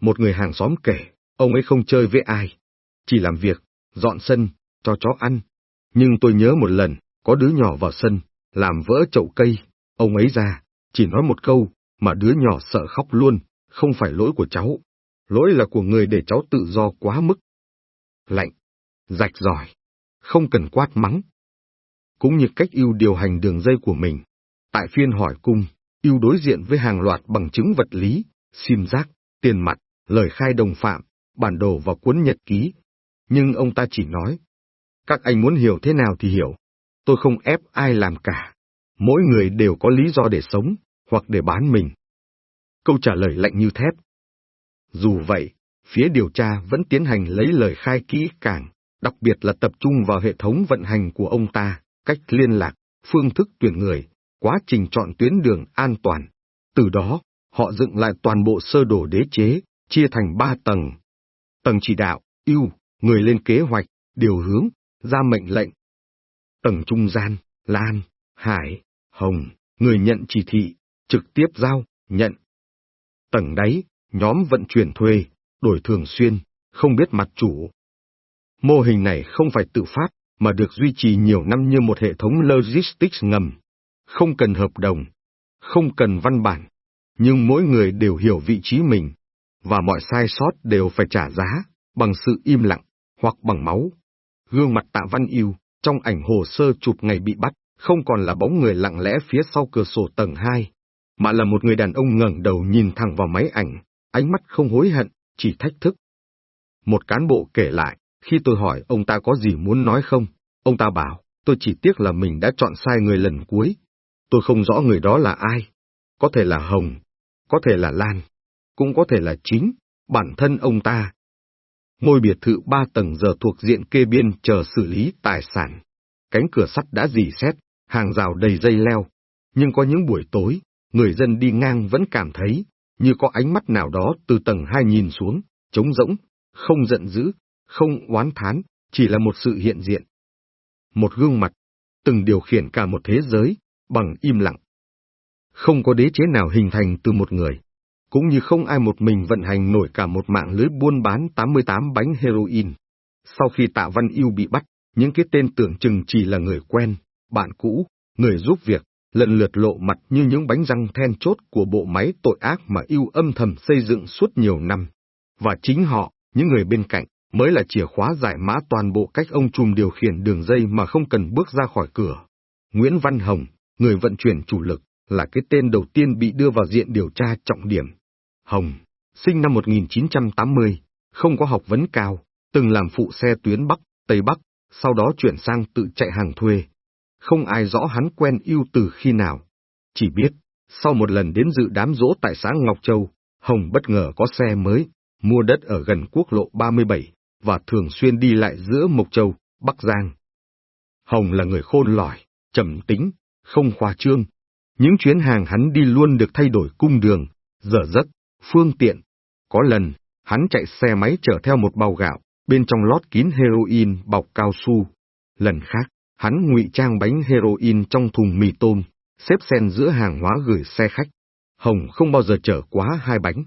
một người hàng xóm kể, ông ấy không chơi với ai, chỉ làm việc, dọn sân, cho chó ăn. Nhưng tôi nhớ một lần, có đứa nhỏ vào sân, làm vỡ chậu cây, ông ấy ra, chỉ nói một câu, mà đứa nhỏ sợ khóc luôn, không phải lỗi của cháu, lỗi là của người để cháu tự do quá mức. Lạnh, rạch giỏi, không cần quát mắng. Cũng như cách yêu điều hành đường dây của mình, tại phiên hỏi cung, yêu đối diện với hàng loạt bằng chứng vật lý, sim giác, tiền mặt, lời khai đồng phạm, bản đồ và cuốn nhật ký. Nhưng ông ta chỉ nói, các anh muốn hiểu thế nào thì hiểu, tôi không ép ai làm cả. Mỗi người đều có lý do để sống, hoặc để bán mình. Câu trả lời lạnh như thép. Dù vậy, phía điều tra vẫn tiến hành lấy lời khai kỹ càng, đặc biệt là tập trung vào hệ thống vận hành của ông ta, cách liên lạc, phương thức tuyển người, quá trình chọn tuyến đường an toàn. Từ đó, họ dựng lại toàn bộ sơ đồ đế chế, chia thành ba tầng. Tầng chỉ đạo, yêu, người lên kế hoạch, điều hướng, ra mệnh lệnh. Tầng trung gian, Lan, Hải, Hồng, người nhận chỉ thị, trực tiếp giao, nhận. Tầng đáy, nhóm vận chuyển thuê, đổi thường xuyên, không biết mặt chủ. Mô hình này không phải tự phát, mà được duy trì nhiều năm như một hệ thống logistics ngầm. Không cần hợp đồng, không cần văn bản, nhưng mỗi người đều hiểu vị trí mình, và mọi sai sót đều phải trả giá, bằng sự im lặng, hoặc bằng máu. Gương mặt tạ văn yêu, trong ảnh hồ sơ chụp ngày bị bắt, không còn là bóng người lặng lẽ phía sau cửa sổ tầng 2, mà là một người đàn ông ngẩng đầu nhìn thẳng vào máy ảnh, ánh mắt không hối hận, chỉ thách thức. Một cán bộ kể lại, khi tôi hỏi ông ta có gì muốn nói không, ông ta bảo, tôi chỉ tiếc là mình đã chọn sai người lần cuối. Tôi không rõ người đó là ai. Có thể là Hồng, có thể là Lan, cũng có thể là chính, bản thân ông ta. Ngôi biệt thự ba tầng giờ thuộc diện kê biên chờ xử lý tài sản. Cánh cửa sắt đã dì xét, hàng rào đầy dây leo. Nhưng có những buổi tối, người dân đi ngang vẫn cảm thấy, như có ánh mắt nào đó từ tầng hai nhìn xuống, trống rỗng, không giận dữ, không oán thán, chỉ là một sự hiện diện. Một gương mặt, từng điều khiển cả một thế giới, bằng im lặng. Không có đế chế nào hình thành từ một người, cũng như không ai một mình vận hành nổi cả một mạng lưới buôn bán 88 bánh heroin. Sau khi Tạ Văn Yêu bị bắt, những cái tên tưởng chừng chỉ là người quen, bạn cũ, người giúp việc, lần lượt lộ mặt như những bánh răng then chốt của bộ máy tội ác mà yêu âm thầm xây dựng suốt nhiều năm. Và chính họ, những người bên cạnh, mới là chìa khóa giải mã toàn bộ cách ông trùm điều khiển đường dây mà không cần bước ra khỏi cửa. Nguyễn Văn Hồng, người vận chuyển chủ lực, là cái tên đầu tiên bị đưa vào diện điều tra trọng điểm. Hồng, sinh năm 1980, không có học vấn cao, từng làm phụ xe tuyến Bắc, Tây Bắc, sau đó chuyển sang tự chạy hàng thuê. Không ai rõ hắn quen yêu từ khi nào. Chỉ biết, sau một lần đến dự đám dỗ tại xã Ngọc Châu, Hồng bất ngờ có xe mới, mua đất ở gần quốc lộ 37, và thường xuyên đi lại giữa Mộc Châu, Bắc Giang. Hồng là người khôn lỏi, trầm tính, không khoa trương. Những chuyến hàng hắn đi luôn được thay đổi cung đường, giờ giấc, phương tiện. Có lần, hắn chạy xe máy chở theo một bao gạo, bên trong lót kín heroin bọc cao su. Lần khác, hắn ngụy trang bánh heroin trong thùng mì tôm, xếp xen giữa hàng hóa gửi xe khách. Hồng không bao giờ chở quá hai bánh,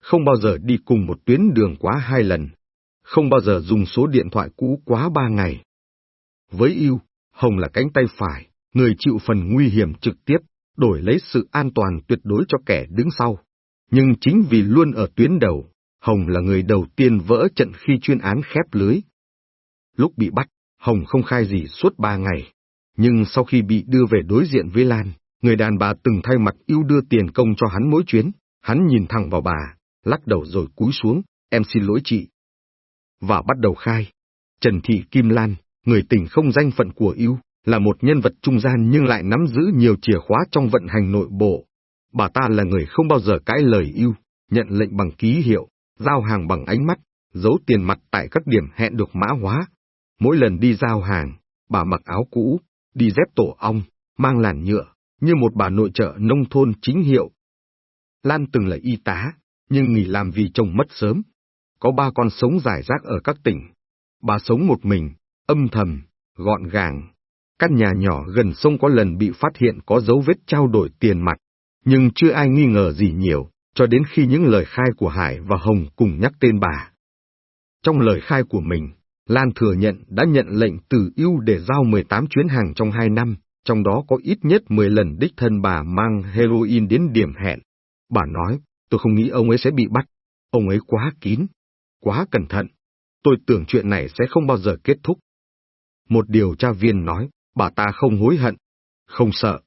không bao giờ đi cùng một tuyến đường quá hai lần, không bao giờ dùng số điện thoại cũ quá ba ngày. Với yêu, Hồng là cánh tay phải, người chịu phần nguy hiểm trực tiếp, đổi lấy sự an toàn tuyệt đối cho kẻ đứng sau. Nhưng chính vì luôn ở tuyến đầu, Hồng là người đầu tiên vỡ trận khi chuyên án khép lưới. Lúc bị bắt, Hồng không khai gì suốt ba ngày. Nhưng sau khi bị đưa về đối diện với Lan, người đàn bà từng thay mặt yêu đưa tiền công cho hắn mỗi chuyến, hắn nhìn thẳng vào bà, lắc đầu rồi cúi xuống, em xin lỗi chị. Và bắt đầu khai. Trần Thị Kim Lan, người tình không danh phận của yêu, là một nhân vật trung gian nhưng lại nắm giữ nhiều chìa khóa trong vận hành nội bộ. Bà ta là người không bao giờ cãi lời yêu, nhận lệnh bằng ký hiệu, giao hàng bằng ánh mắt, giấu tiền mặt tại các điểm hẹn được mã hóa. Mỗi lần đi giao hàng, bà mặc áo cũ, đi dép tổ ong, mang làn nhựa, như một bà nội trợ nông thôn chính hiệu. Lan từng là y tá, nhưng nghỉ làm vì chồng mất sớm. Có ba con sống giải rác ở các tỉnh. Bà sống một mình, âm thầm, gọn gàng. Căn nhà nhỏ gần sông có lần bị phát hiện có dấu vết trao đổi tiền mặt, nhưng chưa ai nghi ngờ gì nhiều, cho đến khi những lời khai của Hải và Hồng cùng nhắc tên bà. Trong lời khai của mình, Lan thừa nhận đã nhận lệnh từ yêu để giao 18 chuyến hàng trong 2 năm, trong đó có ít nhất 10 lần đích thân bà mang heroin đến điểm hẹn. Bà nói, tôi không nghĩ ông ấy sẽ bị bắt, ông ấy quá kín, quá cẩn thận. Tôi tưởng chuyện này sẽ không bao giờ kết thúc. Một điều tra viên nói, bà ta không hối hận, không sợ,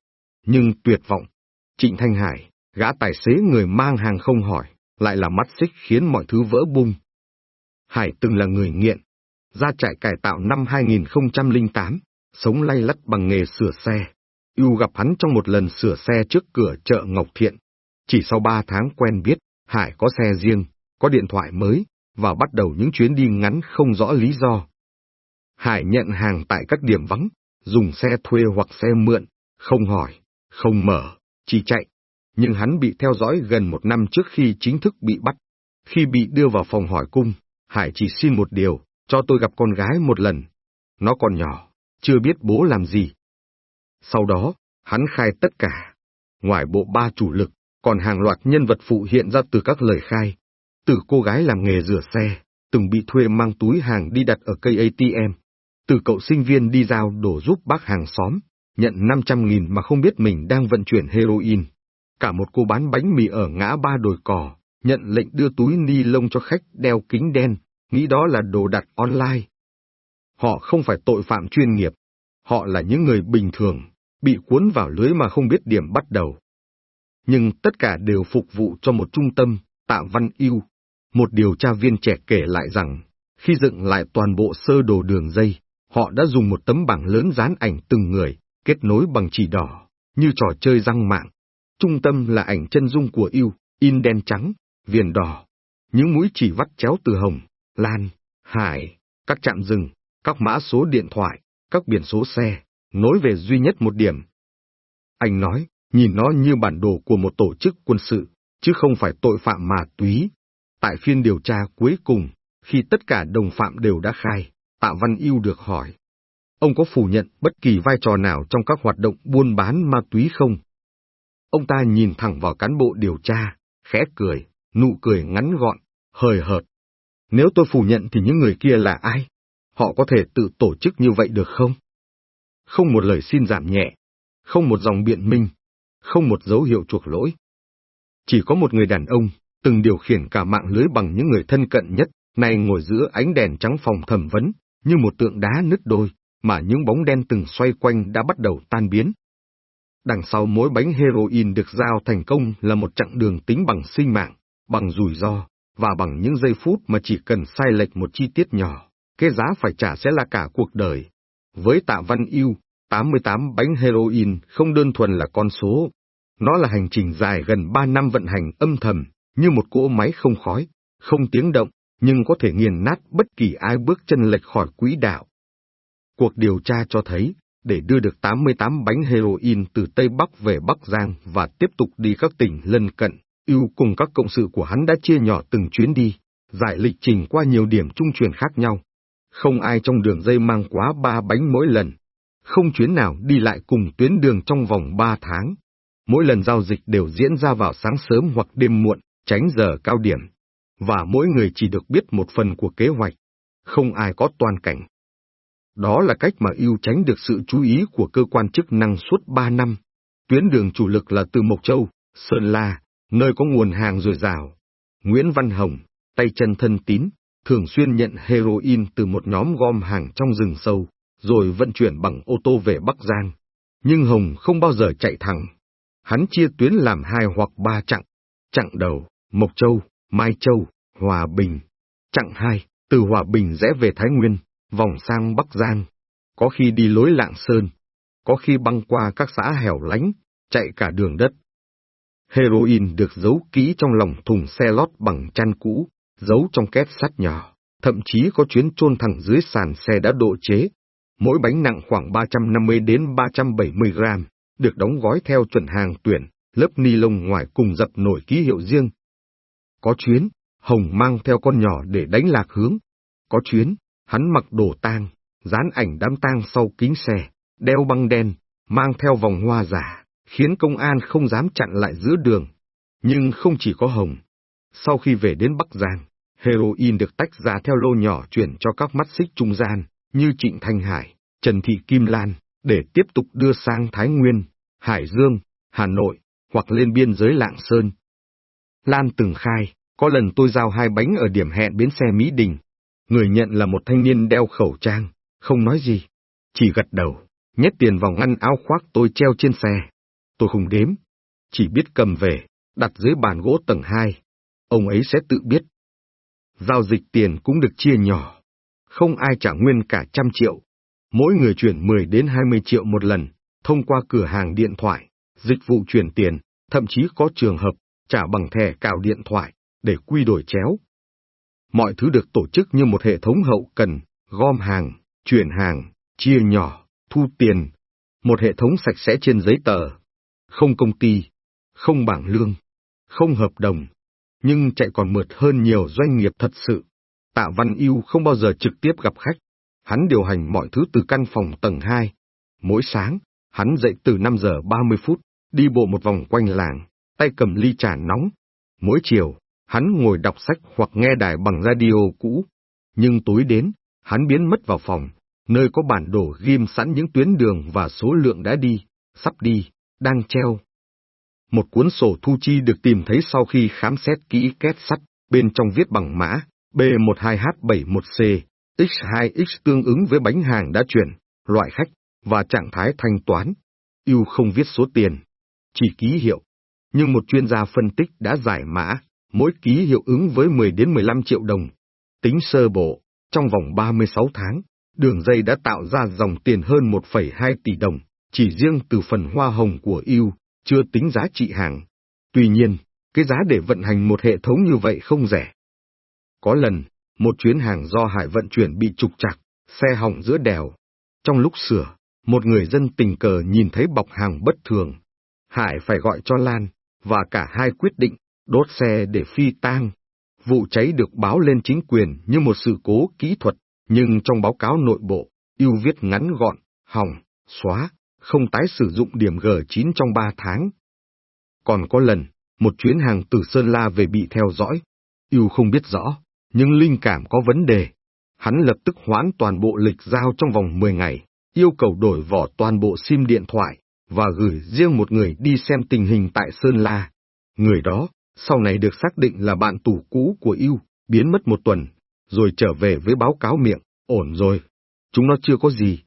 nhưng tuyệt vọng. Trịnh Thanh Hải, gã tài xế người mang hàng không hỏi, lại là mắt xích khiến mọi thứ vỡ bung. Hải từng là người nghiện, ra trại cải tạo năm 2008, sống lay lắt bằng nghề sửa xe. Yêu gặp hắn trong một lần sửa xe trước cửa chợ Ngọc Thiện. Chỉ sau ba tháng quen biết, Hải có xe riêng, có điện thoại mới, và bắt đầu những chuyến đi ngắn không rõ lý do. Hải nhận hàng tại các điểm vắng, dùng xe thuê hoặc xe mượn, không hỏi, không mở, chỉ chạy. Nhưng hắn bị theo dõi gần một năm trước khi chính thức bị bắt. Khi bị đưa vào phòng hỏi cung, Hải chỉ xin một điều, cho tôi gặp con gái một lần. Nó còn nhỏ, chưa biết bố làm gì. Sau đó, hắn khai tất cả. Ngoài bộ ba chủ lực, còn hàng loạt nhân vật phụ hiện ra từ các lời khai. Từ cô gái làm nghề rửa xe, từng bị thuê mang túi hàng đi đặt ở cây ATM. Từ cậu sinh viên đi giao đổ giúp bác hàng xóm, nhận 500.000 mà không biết mình đang vận chuyển heroin. Cả một cô bán bánh mì ở ngã ba đồi cỏ, nhận lệnh đưa túi ni lông cho khách đeo kính đen, nghĩ đó là đồ đặt online. Họ không phải tội phạm chuyên nghiệp, họ là những người bình thường, bị cuốn vào lưới mà không biết điểm bắt đầu. Nhưng tất cả đều phục vụ cho một trung tâm, Tạ Văn Yêu. Một điều tra viên trẻ kể lại rằng, khi dựng lại toàn bộ sơ đồ đường dây, họ đã dùng một tấm bảng lớn dán ảnh từng người, kết nối bằng chỉ đỏ, như trò chơi răng mạng. Trung tâm là ảnh chân dung của yêu, in đen trắng, viền đỏ, những mũi chỉ vắt chéo từ hồng, lan, hải, các trạm rừng, các mã số điện thoại, các biển số xe, nối về duy nhất một điểm. Anh nói, nhìn nó như bản đồ của một tổ chức quân sự, chứ không phải tội phạm mà túy. Tại phiên điều tra cuối cùng, khi tất cả đồng phạm đều đã khai, Tạ Văn Yêu được hỏi. Ông có phủ nhận bất kỳ vai trò nào trong các hoạt động buôn bán ma túy không? Ông ta nhìn thẳng vào cán bộ điều tra, khẽ cười, nụ cười ngắn gọn, hời hợt. Nếu tôi phủ nhận thì những người kia là ai? Họ có thể tự tổ chức như vậy được không? Không một lời xin giảm nhẹ, không một dòng biện minh, không một dấu hiệu chuộc lỗi. Chỉ có một người đàn ông, từng điều khiển cả mạng lưới bằng những người thân cận nhất, nay ngồi giữa ánh đèn trắng phòng thẩm vấn, như một tượng đá nứt đôi, mà những bóng đen từng xoay quanh đã bắt đầu tan biến. Đằng sau mỗi bánh heroin được giao thành công là một chặng đường tính bằng sinh mạng, bằng rủi ro, và bằng những giây phút mà chỉ cần sai lệch một chi tiết nhỏ, cái giá phải trả sẽ là cả cuộc đời. Với tạ văn yêu, 88 bánh heroin không đơn thuần là con số, nó là hành trình dài gần 3 năm vận hành âm thầm, như một cỗ máy không khói, không tiếng động, nhưng có thể nghiền nát bất kỳ ai bước chân lệch khỏi quỹ đạo. Cuộc điều tra cho thấy, để đưa được 88 bánh heroin từ Tây Bắc về Bắc Giang và tiếp tục đi các tỉnh lân cận, ưu cùng các cộng sự của hắn đã chia nhỏ từng chuyến đi, giải lịch trình qua nhiều điểm trung chuyển khác nhau. Không ai trong đường dây mang quá ba bánh mỗi lần, không chuyến nào đi lại cùng tuyến đường trong vòng ba tháng. Mỗi lần giao dịch đều diễn ra vào sáng sớm hoặc đêm muộn, tránh giờ cao điểm. Và mỗi người chỉ được biết một phần của kế hoạch. Không ai có toàn cảnh. Đó là cách mà yêu tránh được sự chú ý của cơ quan chức năng suốt ba năm. Tuyến đường chủ lực là từ Mộc Châu, Sơn La, nơi có nguồn hàng dồi dào. Nguyễn Văn Hồng, tay chân thân tín, thường xuyên nhận heroin từ một nhóm gom hàng trong rừng sâu, rồi vận chuyển bằng ô tô về Bắc Giang. Nhưng Hồng không bao giờ chạy thẳng. Hắn chia tuyến làm hai hoặc ba chặng. Chặng đầu, Mộc Châu, Mai Châu, Hòa Bình. Chặng hai, từ Hòa Bình rẽ về Thái Nguyên, vòng sang Bắc Giang. Có khi đi lối Lạng Sơn, có khi băng qua các xã hẻo lánh, chạy cả đường đất. Heroin được giấu kỹ trong lòng thùng xe lót bằng chăn cũ, giấu trong két sắt nhỏ, thậm chí có chuyến chôn thẳng dưới sàn xe đã độ chế. Mỗi bánh nặng khoảng 350 đến 370 gram, được đóng gói theo chuẩn hàng tuyển, lớp ni lông ngoài cùng dập nổi ký hiệu riêng. Có chuyến, Hồng mang theo con nhỏ để đánh lạc hướng. Có chuyến, hắn mặc đồ tang, dán ảnh đám tang sau kính xe, đeo băng đen, mang theo vòng hoa giả khiến công an không dám chặn lại giữa đường. Nhưng không chỉ có Hồng. Sau khi về đến Bắc Giang, heroin được tách ra theo lô nhỏ chuyển cho các mắt xích trung gian, như Trịnh Thanh Hải, Trần Thị Kim Lan, để tiếp tục đưa sang Thái Nguyên, Hải Dương, Hà Nội, hoặc lên biên giới Lạng Sơn. Lan từng khai, có lần tôi giao hai bánh ở điểm hẹn bến xe Mỹ Đình. Người nhận là một thanh niên đeo khẩu trang, không nói gì, chỉ gật đầu, nhét tiền vào ngăn áo khoác tôi treo trên xe. Tôi không đếm, chỉ biết cầm về, đặt dưới bàn gỗ tầng 2. Ông ấy sẽ tự biết. Giao dịch tiền cũng được chia nhỏ. Không ai trả nguyên cả trăm triệu. Mỗi người chuyển 10 đến 20 triệu một lần, thông qua cửa hàng điện thoại, dịch vụ chuyển tiền, thậm chí có trường hợp trả bằng thẻ cào điện thoại, để quy đổi chéo. Mọi thứ được tổ chức như một hệ thống hậu cần, gom hàng, chuyển hàng, chia nhỏ, thu tiền, một hệ thống sạch sẽ trên giấy tờ. Không công ty, không bảng lương, không hợp đồng, nhưng chạy còn mượt hơn nhiều doanh nghiệp thật sự. Tạ Văn Yêu không bao giờ trực tiếp gặp khách, hắn điều hành mọi thứ từ căn phòng tầng 2. Mỗi sáng, hắn dậy từ 5 giờ 30 phút, đi bộ một vòng quanh làng, tay cầm ly trà nóng. Mỗi chiều, hắn ngồi đọc sách hoặc nghe đài bằng radio cũ. Nhưng tối đến, hắn biến mất vào phòng, nơi có bản đồ ghim sẵn những tuyến đường và số lượng đã đi, sắp đi, đang treo. Một cuốn sổ thu chi được tìm thấy sau khi khám xét kỹ két sắt, bên trong viết bằng mã B12H71C, X2X tương ứng với bánh hàng đã chuyển, loại khách, và trạng thái thanh toán. Yêu không viết số tiền, chỉ ký hiệu. Nhưng một chuyên gia phân tích đã giải mã, mỗi ký hiệu ứng với 10 đến 15 triệu đồng. Tính sơ bộ, trong vòng 36 tháng, đường dây đã tạo ra dòng tiền hơn 1,2 tỷ đồng, chỉ riêng từ phần hoa hồng của yêu, chưa tính giá trị hàng. Tuy nhiên, cái giá để vận hành một hệ thống như vậy không rẻ. Có lần, một chuyến hàng do Hải vận chuyển bị trục trặc, xe hỏng giữa đèo. Trong lúc sửa, một người dân tình cờ nhìn thấy bọc hàng bất thường. Hải phải gọi cho Lan, và cả hai quyết định đốt xe để phi tang. Vụ cháy được báo lên chính quyền như một sự cố kỹ thuật, nhưng trong báo cáo nội bộ, yêu viết ngắn gọn, hỏng, xóa, không tái sử dụng điểm G9 trong 3 tháng. Còn có lần, một chuyến hàng từ Sơn La về bị theo dõi, yêu không biết rõ, nhưng linh cảm có vấn đề. Hắn lập tức hoãn toàn bộ lịch giao trong vòng 10 ngày, yêu cầu đổi vỏ toàn bộ sim điện thoại, và gửi riêng một người đi xem tình hình tại Sơn La. Người đó, sau này được xác định là bạn tù cũ của yêu, biến mất một tuần, rồi trở về với báo cáo miệng, ổn rồi. Chúng nó chưa có gì.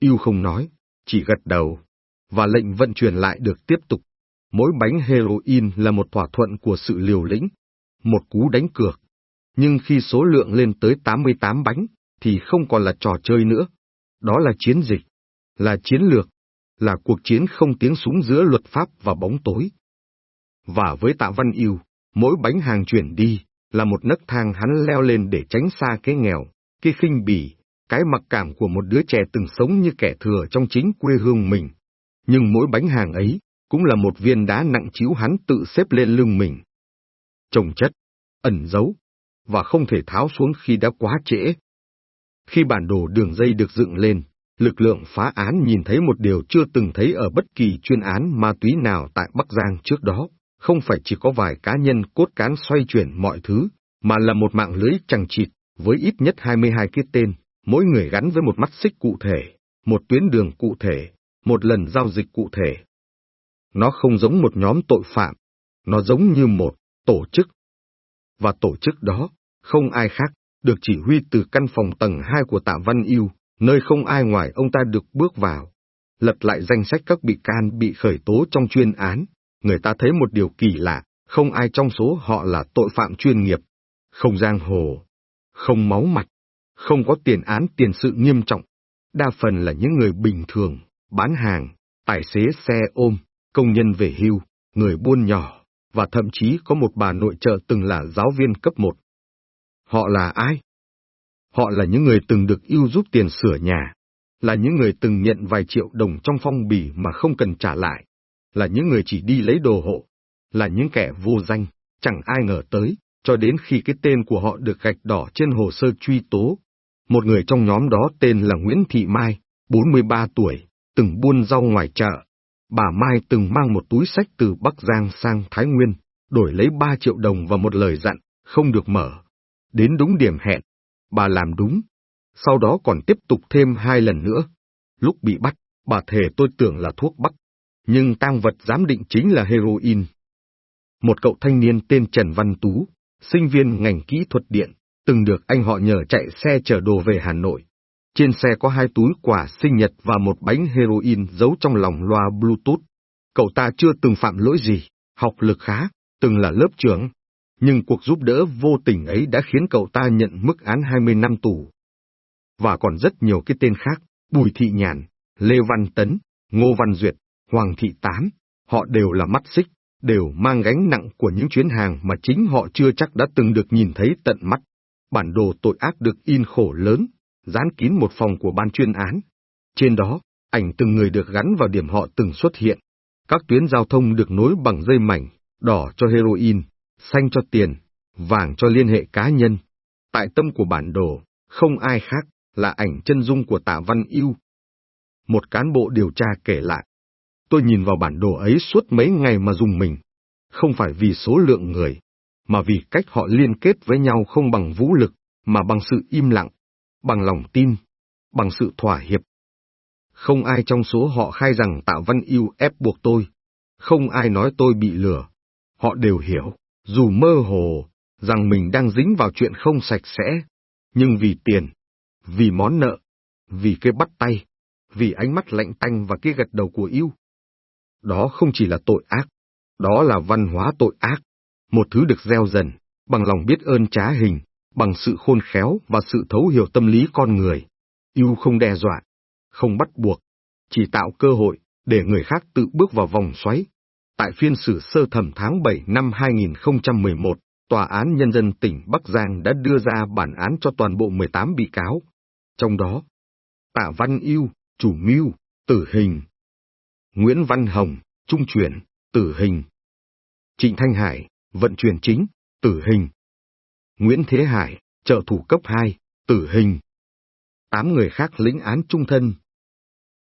Yêu không nói, chỉ gật đầu, và lệnh vận chuyển lại được tiếp tục. Mỗi bánh heroin là một thỏa thuận của sự liều lĩnh, một cú đánh cược. Nhưng khi số lượng lên tới 88 bánh, thì không còn là trò chơi nữa. Đó là chiến dịch, là chiến lược, là cuộc chiến không tiếng súng giữa luật pháp và bóng tối. Và với Tạ Văn Yêu, mỗi bánh hàng chuyển đi, là một nấc thang hắn leo lên để tránh xa cái nghèo, cái khinh bỉ, cái mặc cảm của một đứa trẻ từng sống như kẻ thừa trong chính quê hương mình. Nhưng mỗi bánh hàng ấy, cũng là một viên đá nặng chiếu hắn tự xếp lên lưng mình. Trồng chất, ẩn giấu, và không thể tháo xuống khi đã quá trễ. Khi bản đồ đường dây được dựng lên, lực lượng phá án nhìn thấy một điều chưa từng thấy ở bất kỳ chuyên án ma túy nào tại Bắc Giang trước đó, không phải chỉ có vài cá nhân cốt cán xoay chuyển mọi thứ, mà là một mạng lưới chằng chịt, với ít nhất 22 cái tên, mỗi người gắn với một mắt xích cụ thể, một tuyến đường cụ thể, một lần giao dịch cụ thể. Nó không giống một nhóm tội phạm, nó giống như một tổ chức. Và tổ chức đó, không ai khác, được chỉ huy từ căn phòng tầng 2 của Tạ Văn Yêu, nơi không ai ngoài ông ta được bước vào. Lật lại danh sách các bị can bị khởi tố trong chuyên án, người ta thấy một điều kỳ lạ, không ai trong số họ là tội phạm chuyên nghiệp, không giang hồ, không máu mặt, không có tiền án tiền sự nghiêm trọng, đa phần là những người bình thường, bán hàng, tài xế xe ôm, công nhân về hưu, người buôn nhỏ, và thậm chí có một bà nội trợ từng là giáo viên cấp 1. Họ là ai? Họ là những người từng được yêu giúp tiền sửa nhà, là những người từng nhận vài triệu đồng trong phong bì mà không cần trả lại, là những người chỉ đi lấy đồ hộ, là những kẻ vô danh, chẳng ai ngờ tới, cho đến khi cái tên của họ được gạch đỏ trên hồ sơ truy tố. Một người trong nhóm đó tên là Nguyễn Thị Mai, 43 tuổi, từng buôn rau ngoài chợ. Bà Mai từng mang một túi sách từ Bắc Giang sang Thái Nguyên, đổi lấy 3 triệu đồng và một lời dặn, không được mở. Đến đúng điểm hẹn, bà làm đúng. Sau đó còn tiếp tục thêm hai lần nữa. Lúc bị bắt, bà thề tôi tưởng là thuốc bắc, nhưng tang vật giám định chính là heroin. Một cậu thanh niên tên Trần Văn Tú, sinh viên ngành kỹ thuật điện, từng được anh họ nhờ chạy xe chở đồ về Hà Nội. Trên xe có hai túi quà sinh nhật và một bánh heroin giấu trong lòng loa Bluetooth. Cậu ta chưa từng phạm lỗi gì, học lực khá, từng là lớp trưởng. Nhưng cuộc giúp đỡ vô tình ấy đã khiến cậu ta nhận mức án 20 năm tù. Và còn rất nhiều cái tên khác, Bùi Thị Nhàn, Lê Văn Tấn, Ngô Văn Duyệt, Hoàng Thị Tám, họ đều là mắt xích, đều mang gánh nặng của những chuyến hàng mà chính họ chưa chắc đã từng được nhìn thấy tận mắt. Bản đồ tội ác được in khổ lớn, dán kín một phòng của ban chuyên án. Trên đó, ảnh từng người được gắn vào điểm họ từng xuất hiện. Các tuyến giao thông được nối bằng dây mảnh, đỏ cho heroin, xanh cho tiền, vàng cho liên hệ cá nhân. Tại tâm của bản đồ, không ai khác, là ảnh chân dung của tạ Văn Yêu. Một cán bộ điều tra kể lại, tôi nhìn vào bản đồ ấy suốt mấy ngày mà dùng mình, không phải vì số lượng người, mà vì cách họ liên kết với nhau không bằng vũ lực, mà bằng sự im lặng, bằng lòng tin, bằng sự thỏa hiệp. Không ai trong số họ khai rằng Tạ Văn Yêu ép buộc tôi, không ai nói tôi bị lừa. Họ đều hiểu, dù mơ hồ, rằng mình đang dính vào chuyện không sạch sẽ, nhưng vì tiền, vì món nợ, vì cái bắt tay, vì ánh mắt lạnh tanh và cái gật đầu của yêu. Đó không chỉ là tội ác, đó là văn hóa tội ác, một thứ được gieo dần, bằng lòng biết ơn trá hình, bằng sự khôn khéo và sự thấu hiểu tâm lý con người. Yêu không đe dọa, không bắt buộc, chỉ tạo cơ hội để người khác tự bước vào vòng xoáy. Tại phiên xử sơ thẩm tháng 7 năm 2011, Tòa án Nhân dân tỉnh Bắc Giang đã đưa ra bản án cho toàn bộ 18 bị cáo. Trong đó, Tạ Văn Yêu, chủ mưu, tử hình. Nguyễn Văn Hồng, trung chuyển, tử hình. Trịnh Thanh Hải, vận chuyển chính, tử hình. Nguyễn Thế Hải, trợ thủ cấp 2, tử hình. Tám người khác lĩnh án trung thân.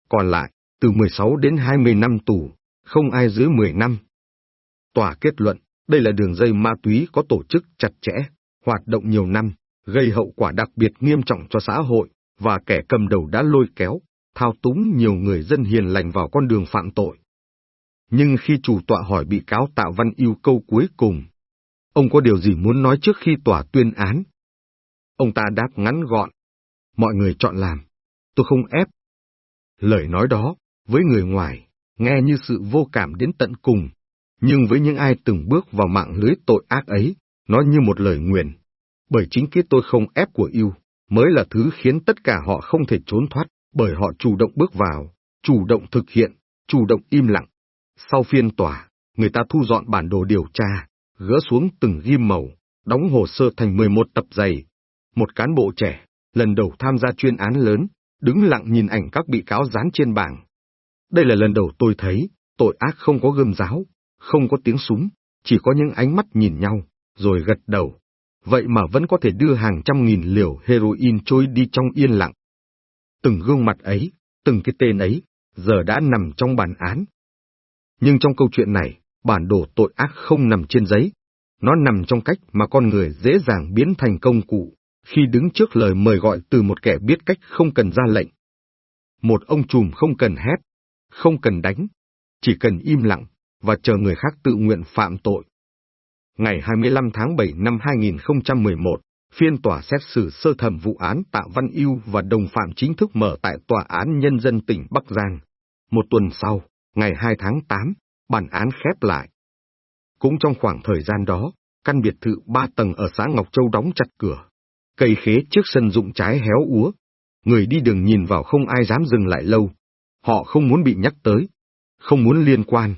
Còn lại, từ 16 đến 20 năm tù, không ai dưới 10 năm. Tòa kết luận, đây là đường dây ma túy có tổ chức chặt chẽ, hoạt động nhiều năm, gây hậu quả đặc biệt nghiêm trọng cho xã hội, và kẻ cầm đầu đã lôi kéo, thao túng nhiều người dân hiền lành vào con đường phạm tội. Nhưng khi chủ tọa hỏi bị cáo Tạ Văn Yêu câu cuối cùng, ông có điều gì muốn nói trước khi tòa tuyên án? Ông ta đáp ngắn gọn, mọi người chọn làm, tôi không ép. Lời nói đó, với người ngoài, nghe như sự vô cảm đến tận cùng, nhưng với những ai từng bước vào mạng lưới tội ác ấy, nó như một lời nguyền. Bởi chính cái tôi không ép của yêu, mới là thứ khiến tất cả họ không thể trốn thoát, bởi họ chủ động bước vào, chủ động thực hiện, chủ động im lặng. Sau phiên tòa, người ta thu dọn bản đồ điều tra, gỡ xuống từng ghim màu, đóng hồ sơ thành 11 tập dày. Một cán bộ trẻ, lần đầu tham gia chuyên án lớn, đứng lặng nhìn ảnh các bị cáo dán trên bảng. Đây là lần đầu tôi thấy, tội ác không có gươm giáo, không có tiếng súng, chỉ có những ánh mắt nhìn nhau, rồi gật đầu. Vậy mà vẫn có thể đưa hàng trăm nghìn liều heroin trôi đi trong yên lặng. Từng gương mặt ấy, từng cái tên ấy, giờ đã nằm trong bản án. Nhưng trong câu chuyện này, bản đồ tội ác không nằm trên giấy. Nó nằm trong cách mà con người dễ dàng biến thành công cụ, khi đứng trước lời mời gọi từ một kẻ biết cách không cần ra lệnh. Một ông trùm không cần hét, không cần đánh, chỉ cần im lặng, và chờ người khác tự nguyện phạm tội. Ngày 25 tháng 7 năm 2011, phiên tòa xét xử sơ thẩm vụ án Tạ Văn Yêu và đồng phạm chính thức mở tại Tòa án Nhân dân tỉnh Bắc Giang. Một tuần sau, ngày 2 tháng 8, bản án khép lại. Cũng trong khoảng thời gian đó, căn biệt thự ba tầng ở xã Ngọc Châu đóng chặt cửa. Cây khế trước sân dụng trái héo úa. Người đi đường nhìn vào không ai dám dừng lại lâu. Họ không muốn bị nhắc tới, không muốn liên quan,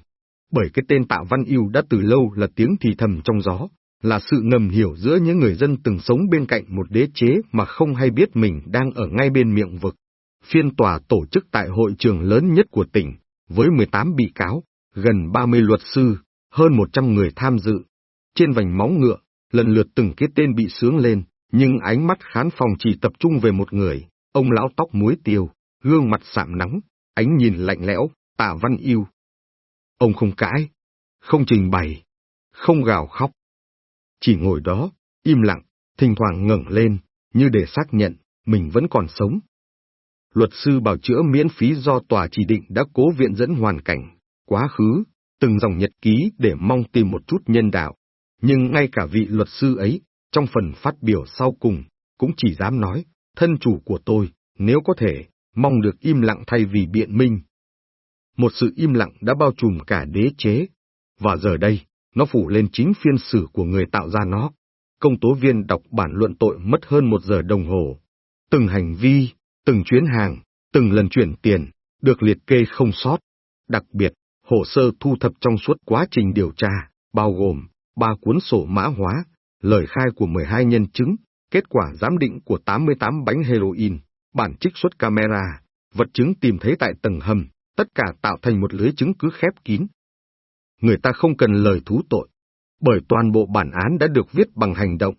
bởi cái tên Tạ Văn Yêu đã từ lâu là tiếng thì thầm trong gió, là sự ngầm hiểu giữa những người dân từng sống bên cạnh một đế chế mà không hay biết mình đang ở ngay bên miệng vực. Phiên tòa tổ chức tại hội trường lớn nhất của tỉnh, với 18 bị cáo, gần 30 luật sư, hơn 100 người tham dự. Trên vành móng ngựa, lần lượt từng cái tên bị sướng lên, nhưng ánh mắt khán phòng chỉ tập trung về một người, ông lão tóc muối tiêu, gương mặt sạm nắng, ánh nhìn lạnh lẽo, tạ văn yêu, Ông không cãi, không trình bày, không gào khóc. Chỉ ngồi đó, im lặng, thỉnh thoảng ngẩng lên, như để xác nhận, mình vẫn còn sống. Luật sư bảo chữa miễn phí do tòa chỉ định đã cố viện dẫn hoàn cảnh, quá khứ, từng dòng nhật ký để mong tìm một chút nhân đạo. Nhưng ngay cả vị luật sư ấy, trong phần phát biểu sau cùng, cũng chỉ dám nói, thân chủ của tôi, nếu có thể, mong được im lặng thay vì biện minh. Một sự im lặng đã bao trùm cả đế chế, và giờ đây, nó phủ lên chính phiên xử của người tạo ra nó. Công tố viên đọc bản luận tội mất hơn một giờ đồng hồ. Từng hành vi, từng chuyến hàng, từng lần chuyển tiền, được liệt kê không sót. Đặc biệt, hồ sơ thu thập trong suốt quá trình điều tra, bao gồm ba cuốn sổ mã hóa, lời khai của 12 nhân chứng, kết quả giám định của 88 bánh heroin, bản trích xuất camera, vật chứng tìm thấy tại tầng hầm, tất cả tạo thành một lưới chứng cứ khép kín. Người ta không cần lời thú tội, bởi toàn bộ bản án đã được viết bằng hành động.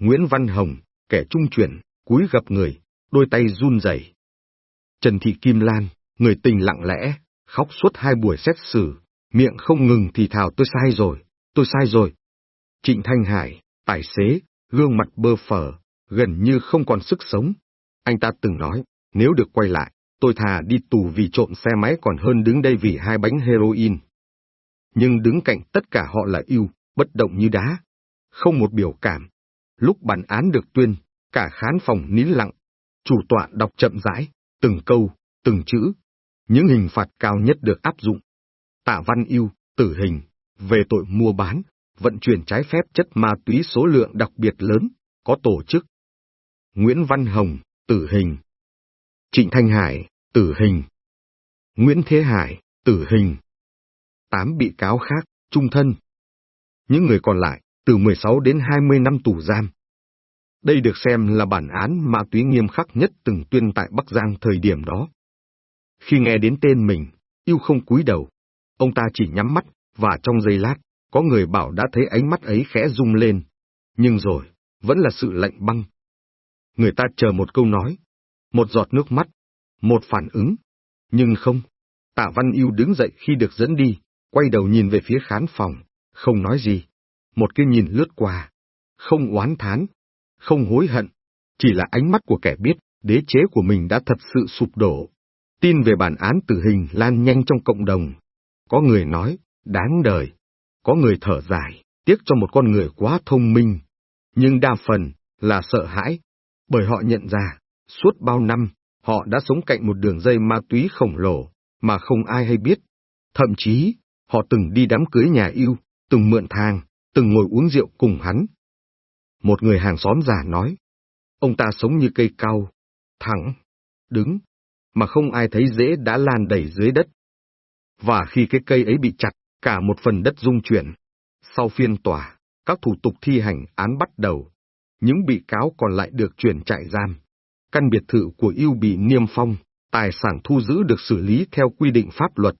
Nguyễn Văn Hồng, kẻ trung chuyển, cúi gặp người, đôi tay run rẩy. Trần Thị Kim Lan, người tình lặng lẽ, khóc suốt hai buổi xét xử, miệng không ngừng thì thào tôi sai rồi, tôi sai rồi. Trịnh Thanh Hải, tài xế, gương mặt bơ phờ, gần như không còn sức sống. Anh ta từng nói, nếu được quay lại, tôi thà đi tù vì trộm xe máy còn hơn đứng đây vì hai bánh heroin. Nhưng đứng cạnh tất cả họ là yêu, bất động như đá, không một biểu cảm. Lúc bản án được tuyên, cả khán phòng nín lặng, chủ tọa đọc chậm rãi, từng câu, từng chữ. Những hình phạt cao nhất được áp dụng. Tạ Văn Yêu, tử hình, về tội mua bán, vận chuyển trái phép chất ma túy số lượng đặc biệt lớn, có tổ chức. Nguyễn Văn Hồng, tử hình. Trịnh Thanh Hải, tử hình. Nguyễn Thế Hải, tử hình. Tám bị cáo khác, trung thân. Những người còn lại, từ 16 đến 20 năm tù giam. Đây được xem là bản án ma túy nghiêm khắc nhất từng tuyên tại Bắc Giang thời điểm đó. Khi nghe đến tên mình, yêu không cúi đầu, ông ta chỉ nhắm mắt, và trong giây lát, có người bảo đã thấy ánh mắt ấy khẽ rung lên. Nhưng rồi, vẫn là sự lạnh băng. Người ta chờ một câu nói, một giọt nước mắt, một phản ứng. Nhưng không, tạ Văn Yêu đứng dậy khi được dẫn đi, quay đầu nhìn về phía khán phòng, không nói gì. Một cái nhìn lướt qua, không oán thán, không hối hận, chỉ là ánh mắt của kẻ biết đế chế của mình đã thật sự sụp đổ. Tin về bản án tử hình lan nhanh trong cộng đồng. Có người nói, đáng đời. Có người thở dài, tiếc cho một con người quá thông minh. Nhưng đa phần là sợ hãi, bởi họ nhận ra, suốt bao năm, họ đã sống cạnh một đường dây ma túy khổng lồ, mà không ai hay biết. Thậm chí, họ từng đi đám cưới nhà yêu, từng mượn thang, từng ngồi uống rượu cùng hắn. Một người hàng xóm già nói, ông ta sống như cây cao, thẳng, đứng, mà không ai thấy dễ đã lan đầy dưới đất. Và khi cái cây ấy bị chặt, cả một phần đất rung chuyển. Sau phiên tòa, các thủ tục thi hành án bắt đầu. Những bị cáo còn lại được chuyển trại giam. Căn biệt thự của yêu bị niêm phong, tài sản thu giữ được xử lý theo quy định pháp luật,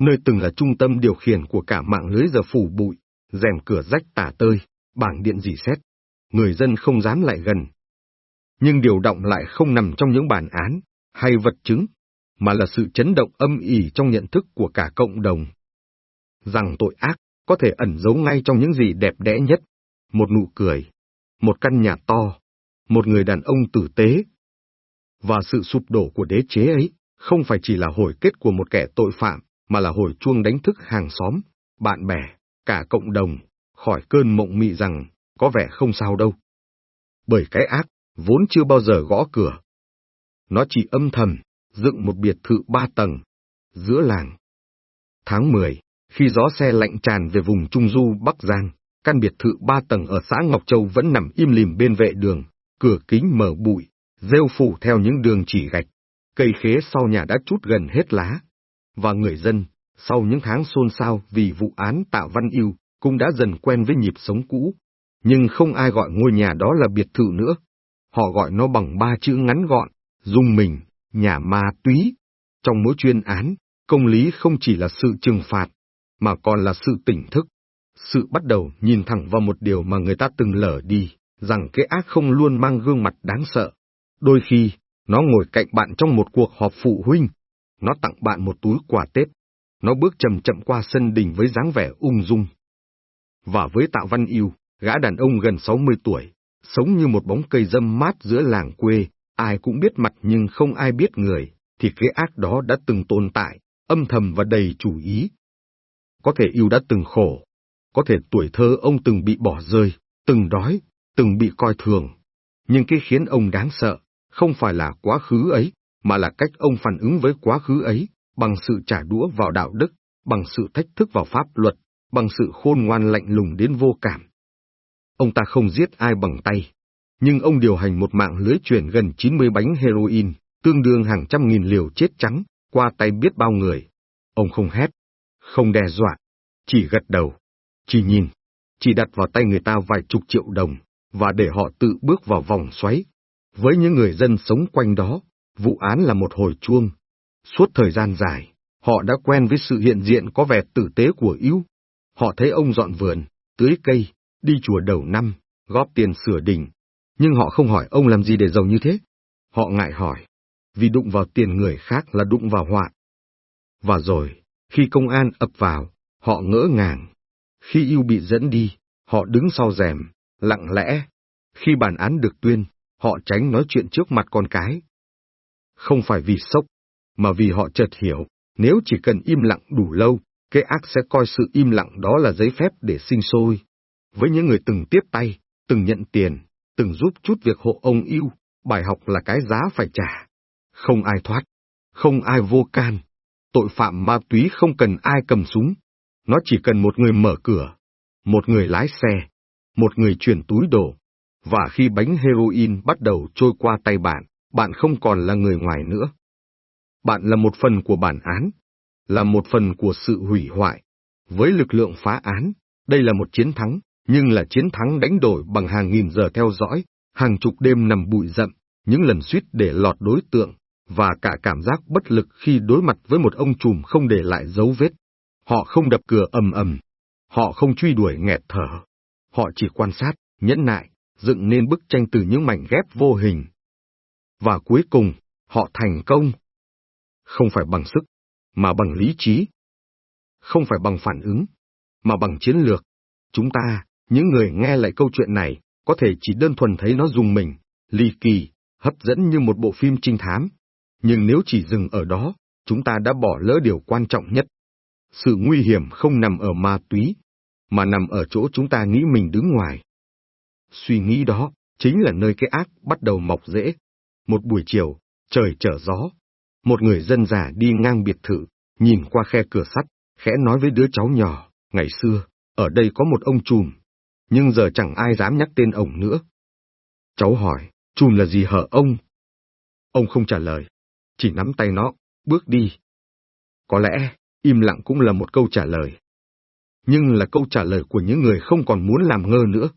nơi từng là trung tâm điều khiển của cả mạng lưới giờ phủ bụi, rèm cửa rách tả tơi, bảng điện dì xét. Người dân không dám lại gần. Nhưng điều động lại không nằm trong những bản án, hay vật chứng, mà là sự chấn động âm ỉ trong nhận thức của cả cộng đồng rằng tội ác có thể ẩn giấu ngay trong những gì đẹp đẽ nhất, một nụ cười, một căn nhà to, một người đàn ông tử tế. Và sự sụp đổ của đế chế ấy không phải chỉ là hồi kết của một kẻ tội phạm, mà là hồi chuông đánh thức hàng xóm, bạn bè, cả cộng đồng, khỏi cơn mộng mị rằng có vẻ không sao đâu. Bởi cái ác vốn chưa bao giờ gõ cửa. Nó chỉ âm thầm, dựng một biệt thự ba tầng, giữa làng. Tháng 10, khi gió xe lạnh tràn về vùng Trung Du Bắc Giang, căn biệt thự ba tầng ở xã Ngọc Châu vẫn nằm im lìm bên vệ đường, cửa kính mở bụi, rêu phủ theo những đường chỉ gạch, cây khế sau nhà đã chút gần hết lá. Và người dân, sau những tháng xôn xao vì vụ án Tạ văn yêu, cũng đã dần quen với nhịp sống cũ. Nhưng không ai gọi ngôi nhà đó là biệt thự nữa. Họ gọi nó bằng ba chữ ngắn gọn, dung mình, nhà ma túy. Trong mỗi chuyên án, công lý không chỉ là sự trừng phạt, mà còn là sự tỉnh thức. Sự bắt đầu nhìn thẳng vào một điều mà người ta từng lở đi, rằng cái ác không luôn mang gương mặt đáng sợ. Đôi khi, nó ngồi cạnh bạn trong một cuộc họp phụ huynh, nó tặng bạn một túi quà Tết, nó bước chậm chậm qua sân đình với dáng vẻ ung dung. Và với Tạ Văn Yêu, gã đàn ông gần 60 tuổi, sống như một bóng cây dâm mát giữa làng quê, ai cũng biết mặt nhưng không ai biết người, thì cái ác đó đã từng tồn tại, âm thầm và đầy chủ ý. Có thể yêu đã từng khổ, có thể tuổi thơ ông từng bị bỏ rơi, từng đói, từng bị coi thường. Nhưng cái khiến ông đáng sợ, không phải là quá khứ ấy, mà là cách ông phản ứng với quá khứ ấy, bằng sự trả đũa vào đạo đức, bằng sự thách thức vào pháp luật, bằng sự khôn ngoan lạnh lùng đến vô cảm. Ông ta không giết ai bằng tay, nhưng ông điều hành một mạng lưới chuyển gần 90 bánh heroin, tương đương hàng trăm nghìn liều chết trắng, qua tay biết bao người. Ông không hét, không đe dọa, chỉ gật đầu, chỉ nhìn, chỉ đặt vào tay người ta vài chục triệu đồng, và để họ tự bước vào vòng xoáy. Với những người dân sống quanh đó, vụ án là một hồi chuông. Suốt thời gian dài, họ đã quen với sự hiện diện có vẻ tử tế của yêu. Họ thấy ông dọn vườn, tưới cây, đi chùa đầu năm, góp tiền sửa đình. Nhưng họ không hỏi ông làm gì để giàu như thế. Họ ngại hỏi, vì đụng vào tiền người khác là đụng vào họa. Và rồi, khi công an ập vào, họ ngỡ ngàng. Khi yêu bị dẫn đi, họ đứng sau rèm, lặng lẽ. Khi bản án được tuyên, họ tránh nói chuyện trước mặt con cái. Không phải vì sốc, mà vì họ chợt hiểu, nếu chỉ cần im lặng đủ lâu, cái ác sẽ coi sự im lặng đó là giấy phép để sinh sôi. Với những người từng tiếp tay, từng nhận tiền, từng giúp chút việc hộ ông yêu, bài học là cái giá phải trả. Không ai thoát, không ai vô can. Tội phạm ma túy không cần ai cầm súng, nó chỉ cần một người mở cửa, một người lái xe, một người chuyển túi đồ. Và khi bánh heroin bắt đầu trôi qua tay bạn, bạn không còn là người ngoài nữa. Bạn là một phần của bản án, là một phần của sự hủy hoại. Với lực lượng phá án, đây là một chiến thắng, nhưng là chiến thắng đánh đổi bằng hàng nghìn giờ theo dõi, hàng chục đêm nằm bụi rậm, những lần suýt để lọt đối tượng, và cả cảm giác bất lực khi đối mặt với một ông trùm không để lại dấu vết. Họ không đập cửa ầm ầm, họ không truy đuổi nghẹt thở, họ chỉ quan sát, nhẫn nại, dựng nên bức tranh từ những mảnh ghép vô hình. Và cuối cùng, họ thành công. Không phải bằng sức, mà bằng lý trí. Không phải bằng phản ứng, mà bằng chiến lược. Chúng ta, những người nghe lại câu chuyện này, có thể chỉ đơn thuần thấy nó dùng mình, ly kỳ, hấp dẫn như một bộ phim trinh thám. Nhưng nếu chỉ dừng ở đó, chúng ta đã bỏ lỡ điều quan trọng nhất. Sự nguy hiểm không nằm ở ma túy, mà nằm ở chỗ chúng ta nghĩ mình đứng ngoài. Suy nghĩ đó chính là nơi cái ác bắt đầu mọc rễ. Một buổi chiều, trời trở gió, một người dân già đi ngang biệt thự, nhìn qua khe cửa sắt, khẽ nói với đứa cháu nhỏ, ngày xưa, ở đây có một ông trùm, nhưng giờ chẳng ai dám nhắc tên ông nữa. Cháu hỏi, trùm là gì hở ông? Ông không trả lời, chỉ nắm tay nó, bước đi. Có lẽ, im lặng cũng là một câu trả lời. Nhưng là câu trả lời của những người không còn muốn làm ngơ nữa.